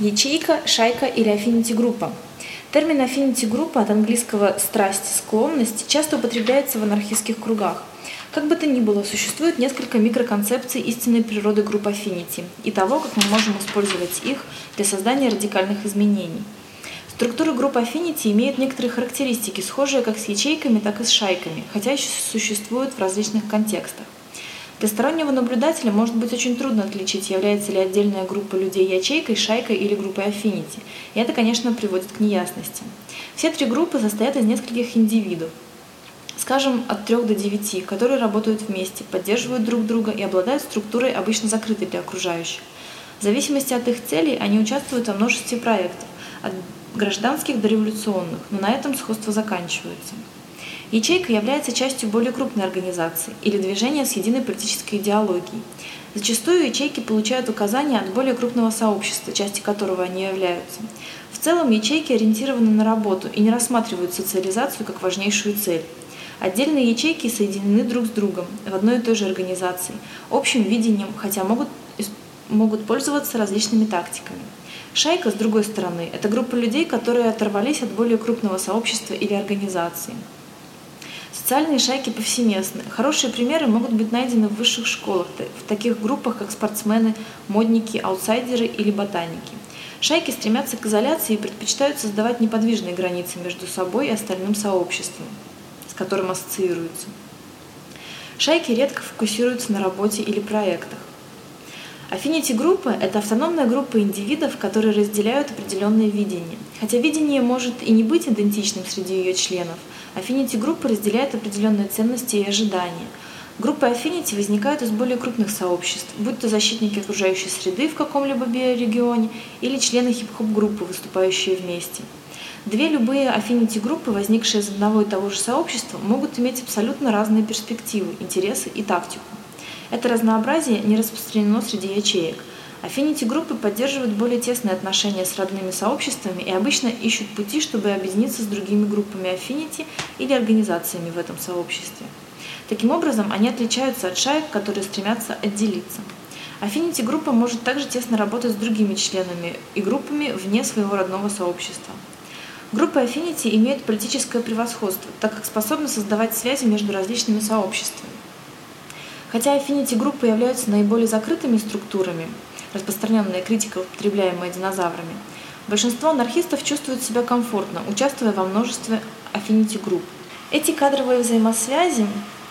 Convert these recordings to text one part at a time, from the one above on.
Ячейка, шайка или афfinity-группа. Термин афfinity-группа от английского «страсть», «склонность» часто употребляется в анархистских кругах. Как бы то ни было, существует несколько микроконцепций истинной природы групп affinity и того, как мы можем использовать их для создания радикальных изменений. Структура групп affinity имеет некоторые характеристики, схожие как с ячейками, так и с шайками, хотя еще существуют в различных контекстах. Для стороннего наблюдателя может быть очень трудно отличить, является ли отдельная группа людей ячейкой, шайкой или группой affinity, и это, конечно, приводит к неясности. Все три группы состоят из нескольких индивидов, скажем, от 3 до 9, которые работают вместе, поддерживают друг друга и обладают структурой, обычно закрытой для окружающих. В зависимости от их целей они участвуют во множестве проектов, от гражданских до революционных, но на этом сходство заканчивается. Ячейка является частью более крупной организации или движения с единой политической идеологией. Зачастую ячейки получают указания от более крупного сообщества, части которого они являются. В целом ячейки ориентированы на работу и не рассматривают социализацию как важнейшую цель. Отдельные ячейки соединены друг с другом в одной и той же организации, общим видением, хотя могут, могут пользоваться различными тактиками. Шайка, с другой стороны, это группа людей, которые оторвались от более крупного сообщества или организации. Социальные шайки повсеместны. Хорошие примеры могут быть найдены в высших школах, в таких группах, как спортсмены, модники, аутсайдеры или ботаники. Шайки стремятся к изоляции и предпочитают создавать неподвижные границы между собой и остальным сообществом, с которым ассоциируются. Шайки редко фокусируются на работе или проектах. Афfinity-группа – это автономная группа индивидов, которые разделяют определенное видение. Хотя видение может и не быть идентичным среди ее членов – Affinity-группы разделяют определенные ценности и ожидания. Группы Affinity возникают из более крупных сообществ, будь то защитники окружающей среды в каком-либо биорегионе или члены хип-хоп-группы, выступающие вместе. Две любые affinity-группы, возникшие из одного и того же сообщества, могут иметь абсолютно разные перспективы, интересы и тактику. Это разнообразие не распространено среди ячеек – Affinity-группы поддерживают более тесные отношения с родными сообществами и обычно ищут пути, чтобы объединиться с другими группами Affinity или организациями в этом сообществе. Таким образом, они отличаются от шаек, которые стремятся отделиться. Affinity-группа может также тесно работать с другими членами и группами вне своего родного сообщества. Группы Affinity имеют политическое превосходство, так как способны создавать связи между различными сообществами. Хотя Affinity-группы являются наиболее закрытыми структурами, распространенная критика, употребляемая динозаврами, большинство анархистов чувствуют себя комфортно, участвуя во множестве афfinity-групп. Эти кадровые взаимосвязи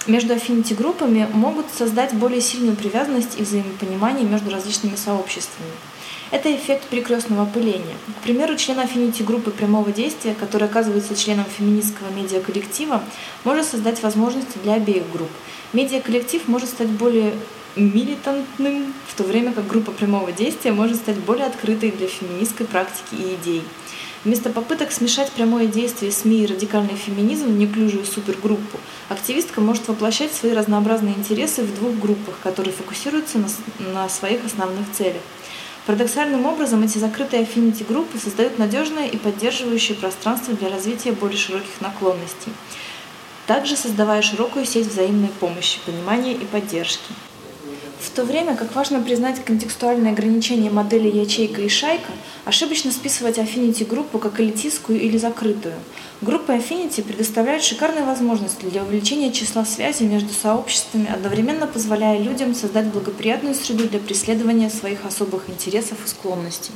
между афfinity-группами могут создать более сильную привязанность и взаимопонимание между различными сообществами. Это эффект перекрестного опыления. К примеру, член афfinity-группы прямого действия, который оказывается членом феминистского медиаколлектива, может создать возможности для обеих групп. Медиаколлектив может стать более милитантным, в то время как группа прямого действия может стать более открытой для феминистской практики и идей. Вместо попыток смешать прямое действие СМИ и радикальный феминизм в неклюжую супергруппу, активистка может воплощать свои разнообразные интересы в двух группах, которые фокусируются на, на своих основных целях. Парадоксальным образом эти закрытые афfinity-группы создают надежное и поддерживающее пространство для развития более широких наклонностей, также создавая широкую сеть взаимной помощи, понимания и поддержки. В то время как важно признать контекстуальное ограничение модели ячейка и шайка, ошибочно списывать Affinity-группу как элитистскую или закрытую. Группы Affinity предоставляют шикарные возможности для увеличения числа связей между сообществами, одновременно позволяя людям создать благоприятную среду для преследования своих особых интересов и склонностей.